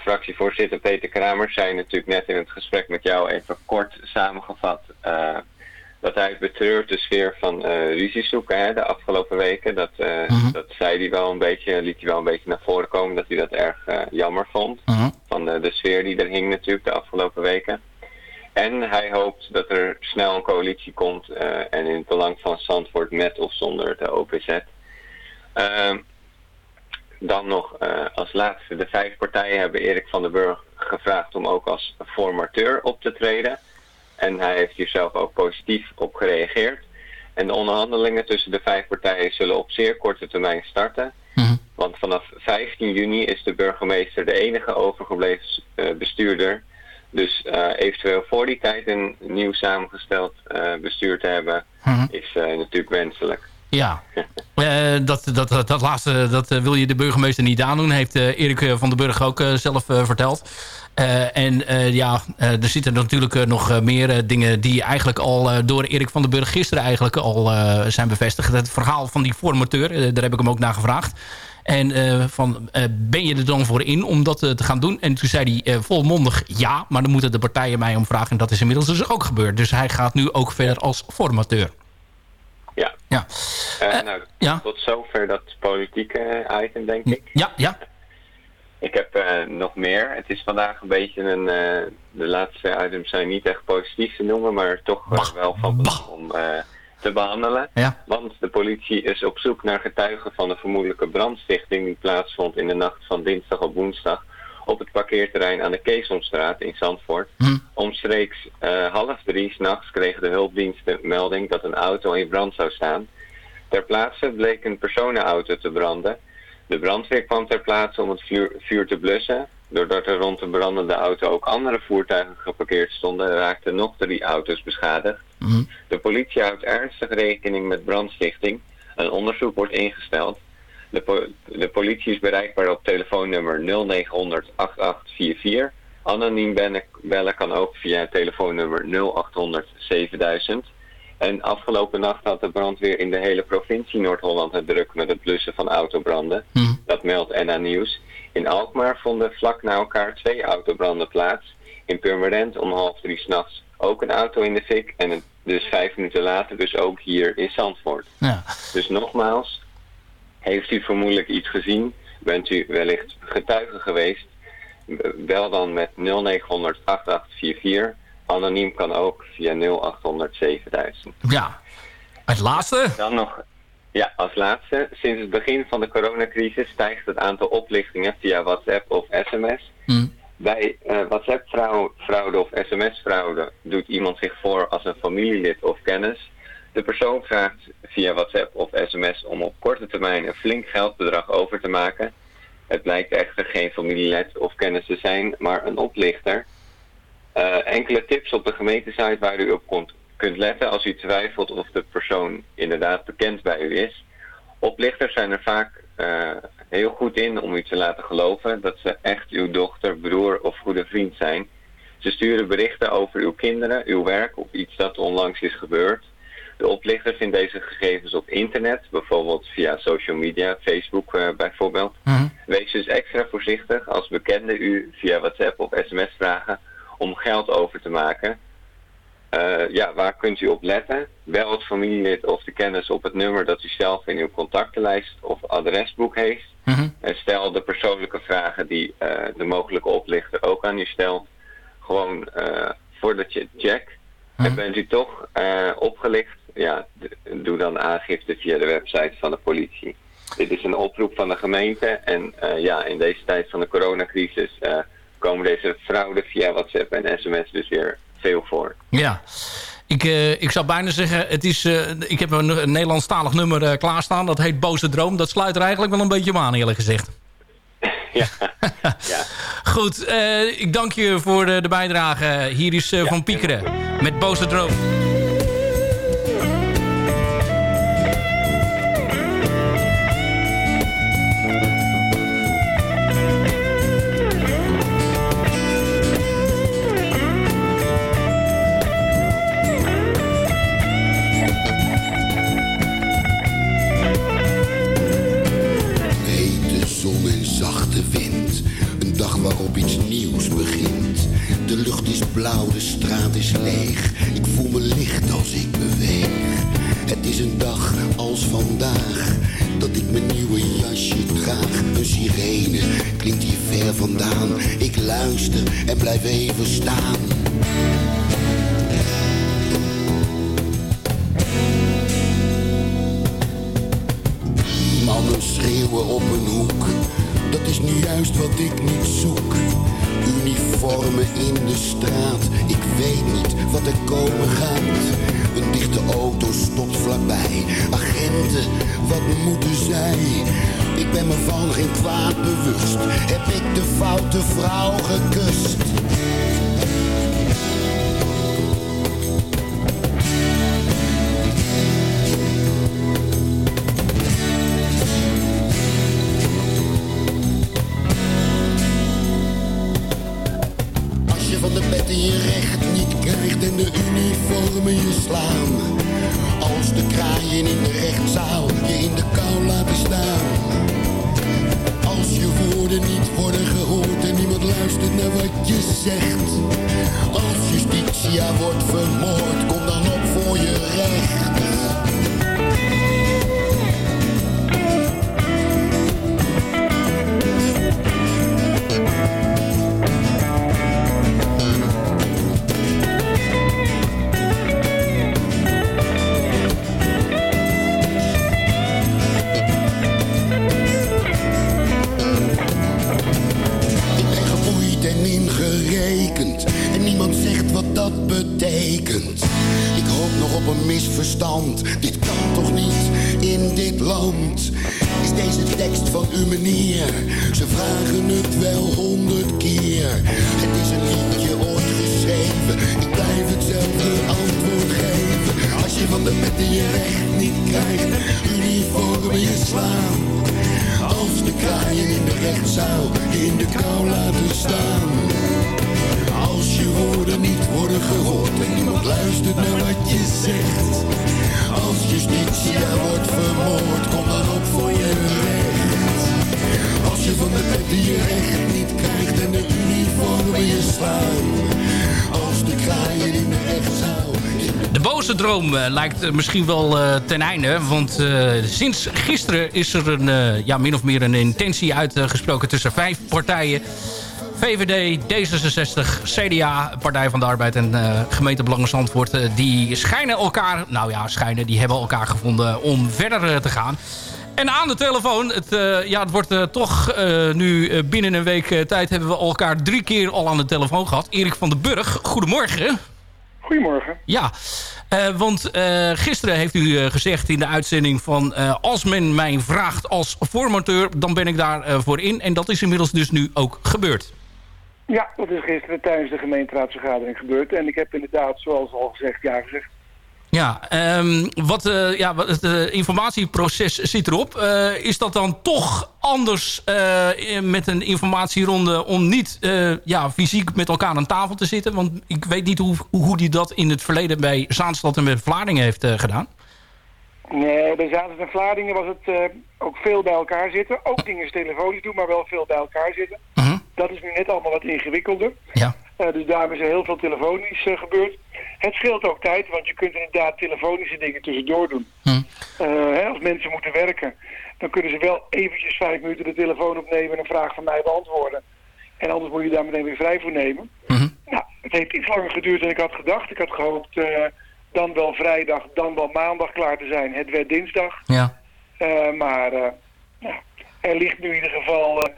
Fractievoorzitter Peter Kramer zei natuurlijk net in het gesprek met jou even kort samengevat dat hij betreurt de sfeer van eh ruzie zoeken hè, de afgelopen weken. Dat, eh, dat zei hij wel een beetje, liet hij wel een beetje naar voren komen dat hij dat erg eh, jammer vond. Van de, de sfeer die er hing natuurlijk de afgelopen weken. En hij hoopt dat er snel een coalitie komt en in het belang van Zandvoort met of zonder de OPZ. Ehm, dan nog als laatste, de vijf partijen hebben Erik van den Burg gevraagd om ook als formateur op te treden. En hij heeft hier zelf ook positief op gereageerd. En de onderhandelingen tussen de vijf partijen zullen op zeer korte termijn starten. Want vanaf 15 juni is de burgemeester de enige overgebleven eh, bestuurder. Dus eh, eventueel voor die tijd een nieuw samengesteld eh, bestuur te hebben is eh, natuurlijk wenselijk. Ja, Eh, dat, dat, dat, dat laatste dat eh, wil je de burgemeester niet aandoen. Heeft eh, Erik van den Burg ook zelf verteld. En ja, er zitten natuurlijk nog meer dingen die eigenlijk al door Erik van den Burg gisteren eigenlijk al zijn bevestigd. Het verhaal van die formateur, daar heb ik hem ook naar gevraagd. En van, ben je er dan voor in om dat te gaan doen? En toen zei hij volmondig ja, maar dan moeten de partijen mij om vragen. En dat is inmiddels dus ook gebeurd. Dus hij gaat nu ook verder als formateur. Ja. Ja. Eh, nou, tot zover dat politieke eh, item, denk ik. Ja, ja. Ik heb eh, nog meer. Het is vandaag een beetje een... eh, de laatste items zijn niet echt positief te noemen, maar toch eh, wel van belang om eh, te behandelen. Ja. Want de politie is op zoek naar getuigen van een vermoedelijke brandstichting die plaatsvond in de nacht van dinsdag op woensdag op het parkeerterrein aan de Keesomstraat in Zandvoort. Omstreeks eh, half drie s'nachts kregen de hulpdiensten melding dat een auto in brand zou staan. Ter plaatse bleek een personenauto te branden. De brandweer kwam ter plaatse om het vuur, vuur te blussen. Doordat er rond de brandende auto ook andere voertuigen geparkeerd stonden, raakten nog drie auto's beschadigd. De politie houdt ernstig rekening met brandstichting. Een onderzoek wordt ingesteld. De, po- de politie is bereikbaar op telefoonnummer 0900 8844. Anoniem bellen, bellen kan ook via telefoonnummer 0800 7000. En afgelopen nacht had de brandweer in de hele provincie Noord-Holland het druk met het blussen van autobranden. Dat meldt NA Nieuws. In Alkmaar vonden vlak na elkaar twee autobranden plaats. In Purmerend om half drie s'nachts ook een auto in de fik. En dus vijf minuten later dus ook hier in Zandvoort. Ja. Dus nogmaals, heeft u vermoedelijk iets gezien? Bent u wellicht getuige geweest? Bel dan met 0900 8844. Anoniem kan ook via 0800 7000. Ja. Het laatste? Dan nog, ja, als laatste. Sinds het begin van de coronacrisis stijgt het aantal oplichtingen via WhatsApp of sms. Bij eh, WhatsApp-fraude of sms-fraude doet iemand zich voor als een familielid of kennis. De persoon vraagt via WhatsApp of sms om op korte termijn een flink geldbedrag over te maken. Het blijkt echter geen familielid of kennis te zijn, maar een oplichter. Eh, enkele tips op de gemeentesite waar u op kunt, kunt letten als u twijfelt of de persoon inderdaad bekend bij u is. Oplichters zijn er vaak eh, heel goed in om u te laten geloven dat ze echt uw dochter, broer of goede vriend zijn. Ze sturen berichten over uw kinderen, uw werk of iets dat onlangs is gebeurd. De oplichter vindt deze gegevens op internet, bijvoorbeeld via social media, Facebook eh, bijvoorbeeld. Wees dus extra voorzichtig als bekenden u via WhatsApp of sms vragen om geld over te maken. Eh, ja, waar kunt u op letten? Bel het familielid of de kennis op het nummer dat u zelf in uw contactenlijst of adresboek heeft. En stel de persoonlijke vragen die eh, de mogelijke oplichter ook aan u stelt. Gewoon voordat je het checkt. En bent u toch eh, opgelicht? Ja, doe dan aangifte via de website van de politie. Dit is een oproep van de gemeente. En eh, ja, in deze tijd van de coronacrisis eh, komen deze fraude via WhatsApp en sms dus weer veel voor. Ja. Ik, ik zou bijna zeggen, het is, ik heb een, Nederlandstalig nummer klaarstaan. Dat heet Boze Droom. Dat sluit er eigenlijk wel een beetje aan, eerlijk gezegd. ja. Goed, eh, ik dank je voor de, de bijdrage. Hier is eh, Van Piekeren met Boze Droom. Waarop iets nieuws begint. De lucht is blauw, de straat is leeg. Ik voel me licht als ik beweeg. Het is een dag als vandaag. Dat ik mijn nieuwe jasje draag. Een sirene klinkt hier ver vandaan. Ik luister en blijf even staan. Ik weet niet wat er komen gaat. Een dichte auto stopt vlakbij. Agenten, wat moeten zij? Ik ben me van geen kwaad bewust. Heb ik de foute vrouw gekust? Lijkt eh, misschien wel eh, ten einde. Want eh, sinds gisteren is er een, eh, ja, min of meer een intentie uitgesproken tussen vijf partijen. VVD, D66, CDA, Partij van de Arbeid en eh gemeente Belangen Zandvoort. eh, die schijnen elkaar, nou ja, schijnen, die hebben elkaar gevonden om verder eh, te gaan. En aan de telefoon, het, eh, ja, het wordt eh, toch eh, nu eh, binnen een week eh, tijd... hebben we elkaar drie keer al aan de telefoon gehad. Erik van den Burg, goedemorgen. Goedemorgen. Ja, eh, want eh, gisteren heeft u eh, gezegd in de uitzending van... als men mij vraagt als formateur, dan ben ik daar eh, voor in. En dat is inmiddels dus nu ook gebeurd. Ja, dat is gisteren tijdens de gemeenteraadsvergadering gebeurd. En ik heb inderdaad, zoals al gezegd, ja gezegd. Ja, ehm, wat, eh, ja, wat het eh, informatieproces zit erop. Eh, is dat dan toch anders met een informatieronde... om niet ja, fysiek met elkaar aan tafel te zitten? Want ik weet niet hoe, hoe die dat in het verleden... bij Zaanstad en met Vlaardingen heeft gedaan. Nee, bij Zaanstad en Vlaardingen was het ook veel bij elkaar zitten. Ook dingen telefonisch doen, maar wel veel bij elkaar zitten. Dat is nu net allemaal wat ingewikkelder. Ja. Eh, dus daarom is er heel veel telefonisch eh, gebeurd. Het scheelt ook tijd, want je kunt inderdaad telefonische dingen tussendoor doen. Eh, hè, als mensen moeten werken, dan kunnen ze wel eventjes vijf minuten de telefoon opnemen en een vraag van mij beantwoorden. En anders moet je daar meteen weer vrij voor nemen. Nou, het heeft iets langer geduurd dan ik had gedacht. Ik had gehoopt eh, dan wel vrijdag, dan wel maandag klaar te zijn. Het werd dinsdag. Ja. Maar ja, er ligt nu in ieder geval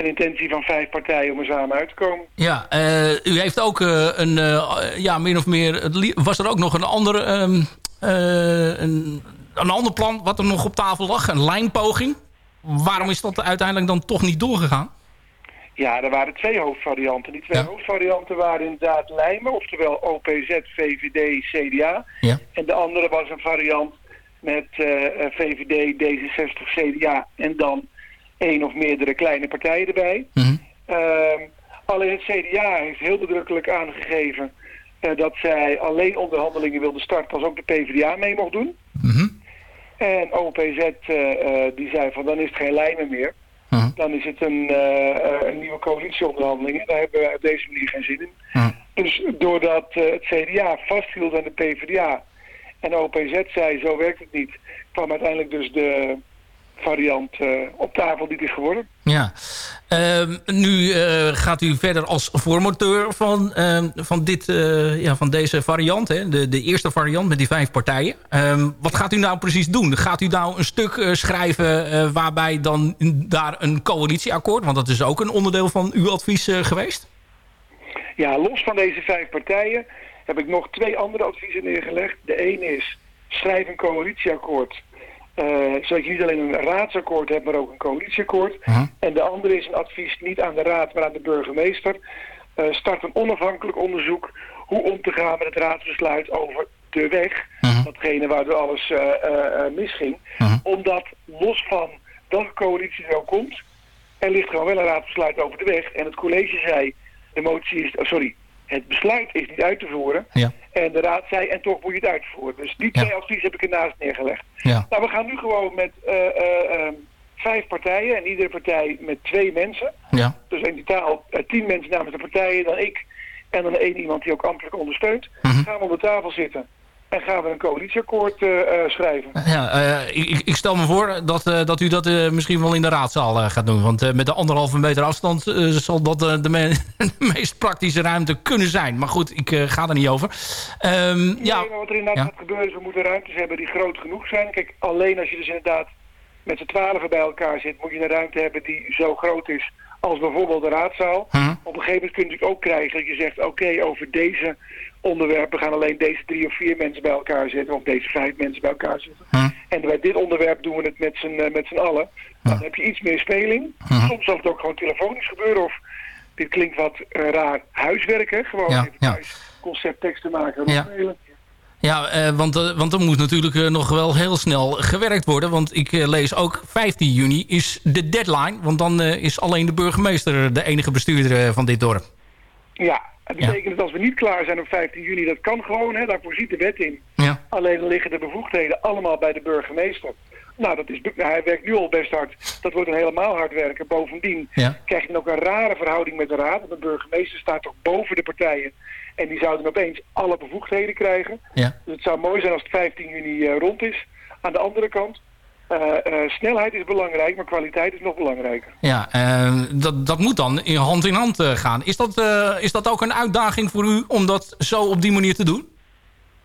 een intentie van vijf partijen om er samen uit te komen. Ja, eh, u heeft ook eh, een, eh, ja, min of meer, het was er ook nog een ander, ehm, eh, een, een ander plan wat er nog op tafel lag, een lijnpoging. Waarom is dat uiteindelijk dan toch niet doorgegaan? Ja, er waren twee hoofdvarianten. Die twee hoofdvarianten waren inderdaad lijmen, oftewel OPZ, VVD, CDA. Ja. En de andere was een variant met VVD, D66, CDA en dan één of meerdere kleine partijen erbij. Ehm, alleen het CDA heeft heel nadrukkelijk aangegeven eh, dat zij alleen onderhandelingen wilde starten als ook de PvdA mee mocht doen. En OPZ eh, eh, die zei van dan is het geen lijmen meer. Dan is het een, een nieuwe coalitieonderhandeling. En daar hebben wij op deze manier geen zin in. Dus doordat het CDA vasthield aan de PvdA en OPZ zei zo werkt het niet, kwam uiteindelijk dus de variant eh, op tafel die is geworden. Ja. Ehm, nu eh, gaat u verder als formateur van, ehm, van, dit, eh, ja, van deze variant. Hè? De, de eerste variant met die vijf partijen. Ehm, wat gaat u nou precies doen? Gaat u nou een stuk schrijven waarbij dan daar een coalitieakkoord... want dat is ook een onderdeel van uw advies geweest? Ja, los van deze vijf partijen heb ik nog twee andere adviezen neergelegd. De ene is, schrijf een coalitieakkoord. Eh, zodat je niet alleen een raadsakkoord hebt, maar ook een coalitieakkoord. En de andere is een advies niet aan de raad, maar aan de burgemeester. Eh, start een onafhankelijk onderzoek hoe om te gaan met het raadsbesluit over de weg. Datgene waardoor alles eh, misging. Omdat los van welke coalitie er ook komt, er ligt gewoon wel een raadsbesluit over de weg. En het college zei, de motie is, oh, sorry, het besluit is niet uit te voeren. Ja. En de raad zei, en toch moet je het uitvoeren. Dus die twee adviezen heb ik ernaast neergelegd. Ja. Nou, we gaan nu gewoon met eh, eh, ehm, vijf partijen en iedere partij met twee mensen. Ja. Dus in totaal eh, tien mensen namens de partijen, dan ik en dan één iemand die ook ambtelijk ondersteunt. Mhm. Gaan we op de tafel zitten en gaan we een coalitieakkoord eh, eh, schrijven. Ja, eh, ik, ik- stel me voor dat, dat u dat misschien wel in de raadzaal gaat doen. Want met de anderhalve meter afstand zal dat de, me- de meest praktische ruimte kunnen zijn. Maar goed, ik ga er niet over. Ehm, ja, Nee, wat er inderdaad Ja. gaat gebeuren is, we moeten ruimtes hebben die groot genoeg zijn. Kijk, alleen als je dus inderdaad met z'n twaalfen bij elkaar zit, moet je een ruimte hebben die zo groot is als bijvoorbeeld de raadzaal. Mhm. Op een gegeven moment kun je natuurlijk ook krijgen dat je zegt, oké, over deze onderwerpen gaan alleen deze drie of vier mensen bij elkaar zitten, of deze vijf mensen bij elkaar zitten. En bij dit onderwerp doen we het met z'n eh, met z'n allen. Dan heb je iets meer speling. Soms zal het ook gewoon telefonisch gebeuren, of dit klinkt wat eh, raar, huiswerken. Gewoon Ja, even ja. thuis conceptteksten maken, Ja. spelen. Ja eh, want, eh, want er moet natuurlijk eh, nog wel heel snel gewerkt worden. Want ik lees ook 15 juni is de deadline. Want dan is alleen de burgemeester de enige bestuurder van dit dorp. Ja, dat betekent dat als we niet klaar zijn op 15 juni, dat kan gewoon, hè, daarvoor ziet de wet in. Ja. Alleen liggen de bevoegdheden allemaal bij de burgemeester. Nou, dat is, hij werkt nu al best hard. Dat wordt een helemaal hard werken. Bovendien Ja. krijg je dan ook een rare verhouding met de raad. Want de burgemeester staat toch boven de partijen. En die zouden opeens alle bevoegdheden krijgen. Ja. Dus het zou mooi zijn als het 15 juni eh, rond is. Aan de andere kant, eh, eh, snelheid is belangrijk, maar kwaliteit is nog belangrijker. Ja, dat, dat moet dan in hand in hand gaan. Is dat, is dat ook een uitdaging voor u om dat zo op die manier te doen?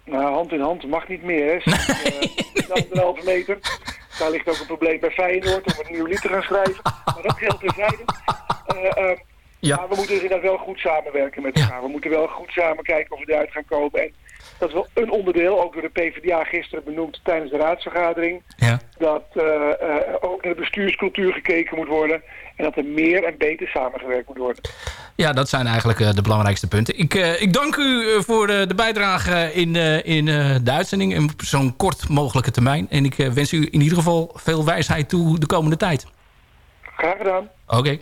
Nou, hand in hand mag niet meer, hè. Uh, anderhalve meter. Daar ligt ook een probleem bij Feyenoord om een nieuw lied te gaan schrijven. Maar dat geldt terzijde. Ja. Maar we moeten inderdaad wel goed samenwerken met elkaar. We moeten wel goed samen kijken of we eruit gaan komen. En dat is wel een onderdeel, ook door de PvdA gisteren benoemd tijdens de raadsvergadering. Ja. Dat uh, uh, ook naar de bestuurscultuur gekeken moet worden. En dat er meer en beter samengewerkt moet worden. Ja, dat zijn eigenlijk uh, de belangrijkste punten. Ik, ik dank u voor de bijdrage in, in de uitzending. En op zo'n kort mogelijke termijn. En ik wens u in ieder geval veel wijsheid toe de komende tijd. Graag gedaan. Oké. Okay.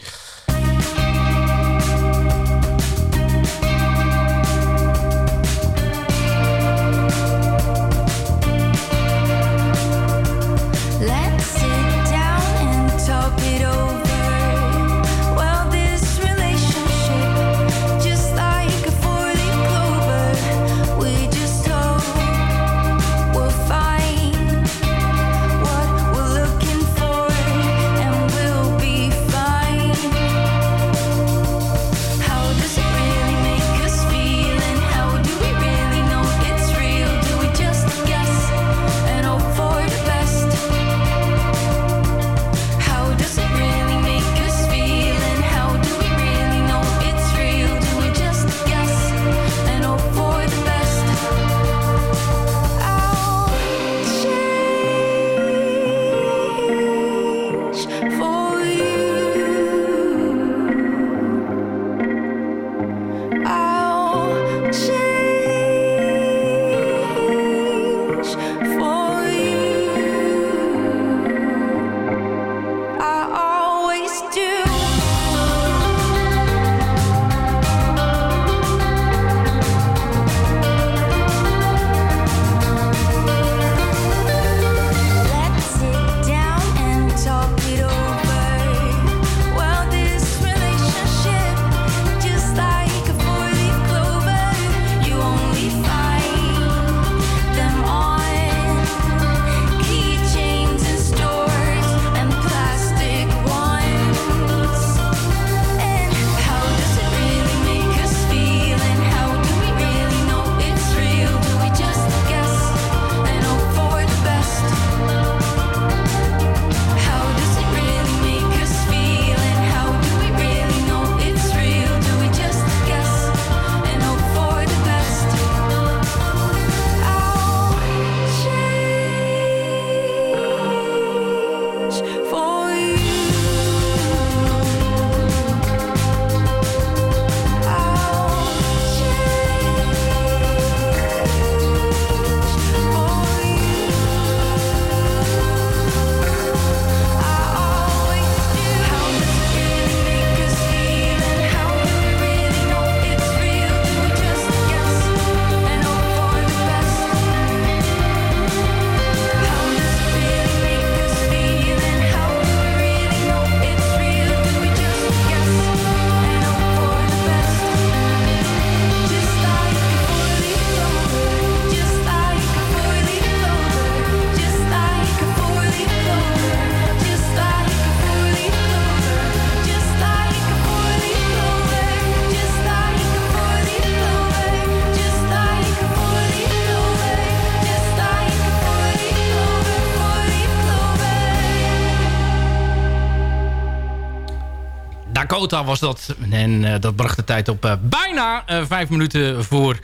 Dakota was dat. En eh, dat bracht de tijd op eh, bijna eh, vijf minuten voor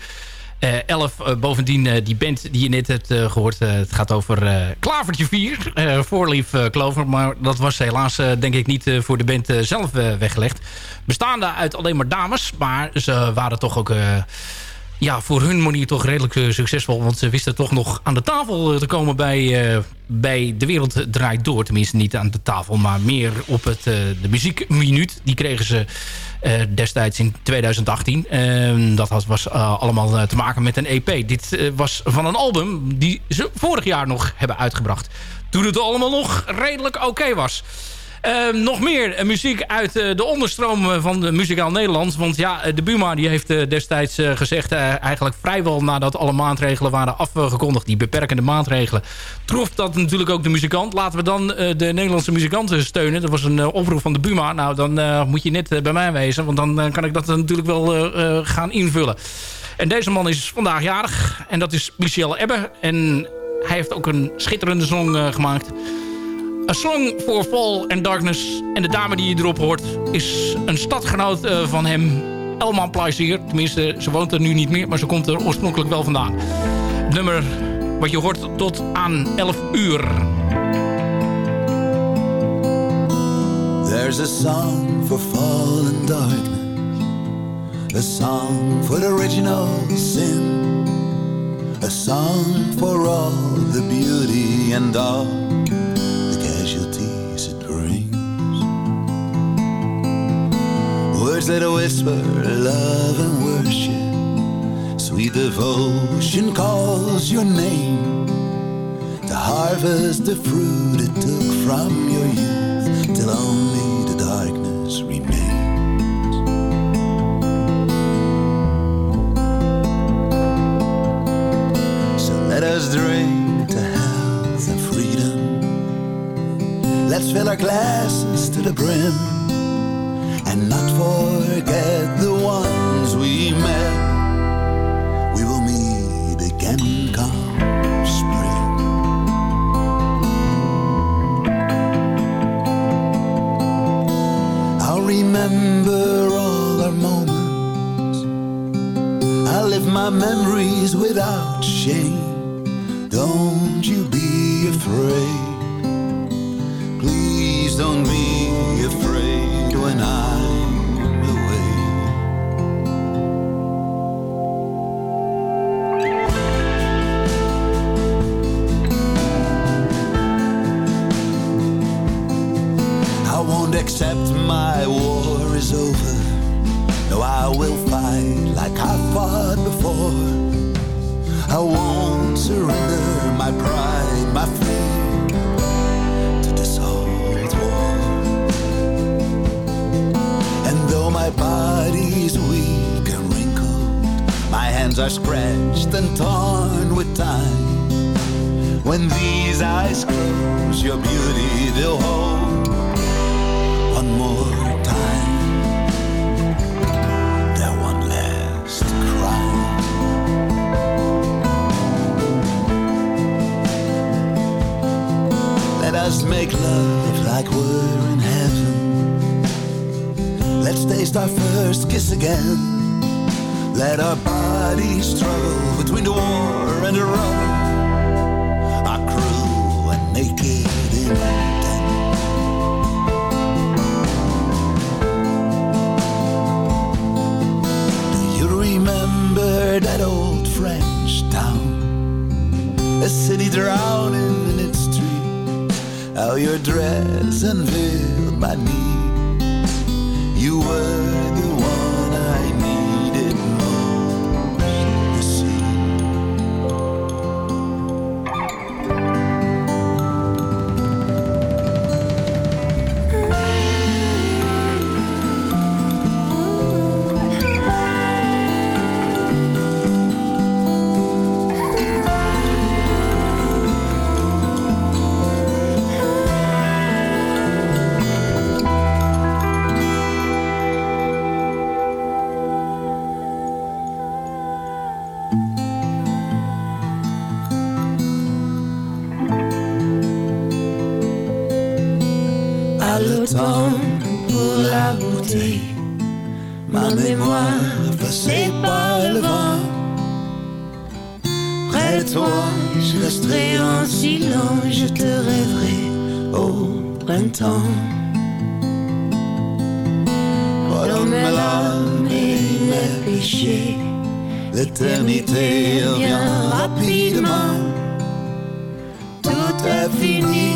eh 11. Eh, bovendien, die band die je net hebt eh, gehoord... eh, het gaat over Klavertje 4. eh voorlief Clover. Maar dat was helaas denk ik niet voor de band zelf weggelegd. Bestaande uit alleen maar dames. Maar ze waren toch ook... ja, voor hun manier toch redelijk eh, succesvol. Want ze wisten toch nog aan de tafel eh, te komen bij, eh, bij De Wereld Draait Door. Tenminste niet aan de tafel, maar meer op het, de muziekminuut. Die kregen ze destijds in 2018. Ehm, dat had, was allemaal te maken met een EP. Dit was van een album die ze vorig jaar nog hebben uitgebracht. Toen het allemaal nog redelijk oké was. Ehm, nog meer eh, muziek uit eh, de onderstroom eh, van de Muzikaal Nederland. Want ja, de Buma die heeft destijds gezegd... eigenlijk vrijwel nadat alle maatregelen waren afgekondigd... die beperkende maatregelen... trof dat natuurlijk ook de muzikant. Laten we dan de Nederlandse muzikanten steunen. Dat was een oproep van de Buma. Nou, dan moet je net bij mij wezen. Want dan kan ik dat natuurlijk wel gaan invullen. En deze man is vandaag jarig. En dat is Michel Ebbe. En hij heeft ook een schitterende song gemaakt... A Song for Fall and Darkness. En de dame die je erop hoort is een stadgenoot eh, van hem. Elman Plaisier. Tenminste, ze woont er nu niet meer, maar ze komt er oorspronkelijk wel vandaan. Nummer wat je hoort tot aan 11 uur. There's a song for fall and darkness, a song for the original sin, a song for all the beauty and all Words that whisper love and worship, sweet devotion calls your name to harvest the fruit it took from your youth till only the darkness remains. So let us drink to health and freedom. Let's fill our glasses to the brim and not forget the ones we met. We will meet again come spring. I'll remember all our moments. I'll live my memories without shame. Don't you be afraid. Please don't be afraid when I'm surrender my pride, my fear to this old war. And though my body's weak and wrinkled, my hands are scratched and torn with time. When these eyes close, your beauty they'll hold one more make love like we're in heaven. Let's taste our first kiss again. Let our bodies struggle between the war and the rubble. Our crew and naked intent. Do you remember that old French town? A city drowning in. How your dress unveiled my knees. Pour la bouteille. Ma mémoire passée par le vent. Près de toi, je resterai en silence, je te rêverai au printemps. Pardonne mes larmes et mes péchés. L'éternité revient rapidement. Tout est fini,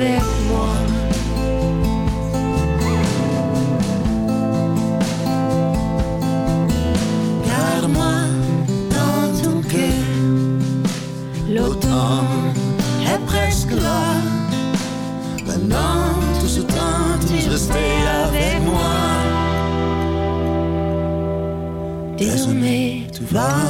avec moi. Garde-moi dans ton cœur. L'automne est presque là. Pendant tout ce temps, tu es resté avec moi. Désormais, tu vas